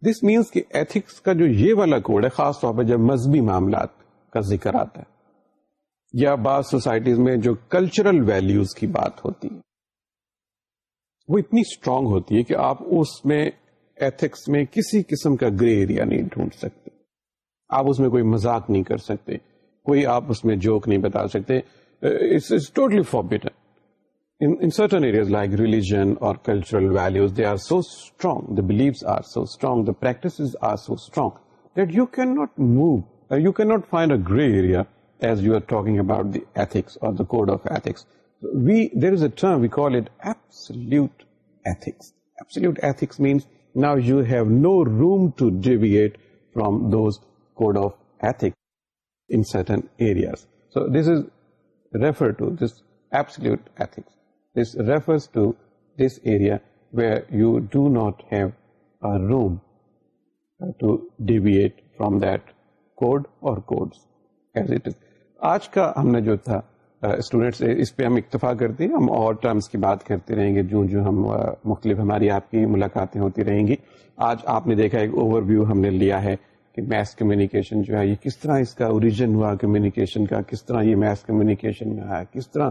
this means کہ ایتھکس کا جو یہ والا کوڈ ہے خاص طور پہ جب مذہبی معاملات کا ذکر آتا ہے یا بعض سوسائٹیز میں جو کلچرل ویلوز کی بات ہوتی ہے وہ اتنی اسٹرانگ ہوتی ہے کہ آپ اس میں ایتھکس میں کسی قسم کا گرے ایریا نہیں ڈھونڈ سکتے آپ اس میں کوئی مذاق نہیں کر سکتے کوئی آپ اس میں جوک نہیں بتا سکتے totally code of a areas so this is that ethics this refers to this area where you do not have room students اس پہ ہم اکتفا کرتے ہیں ہم اور ٹرمز کی بات کرتے رہیں گے جو جو ہم uh, مختلف ہماری آپ کی ملاقاتیں ہوتی رہیں گی آج آپ نے دیکھا ایک اوور ویو ہم نے لیا ہے کہ میس کمیونیکیشن جو ہے یہ کس طرح اس کا اوریجن ہوا کمیونیکیشن کا کس طرح یہ میس کمیونیکیشن میں آیا کس طرح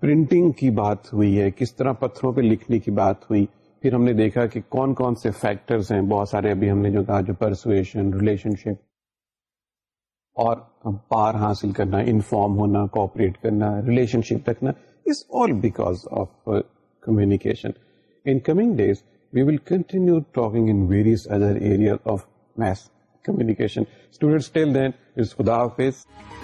پرنٹنگ کی بات ہوئی ہے کس طرح پتھروں پہ لکھنے کی بات ہوئی پھر ہم نے دیکھا کہ کون کون سے فیکٹرز ہیں بہت سارے ابھی ہم نے جو جو کہا پرسویشن ریلیشن شپ اور پار حاصل کرنا انفارم ہونا کوپریٹ کرنا ریلیشن شپ رکھنا all because of communication in coming days we will continue talking in various other area communication students till then is خدا حافظ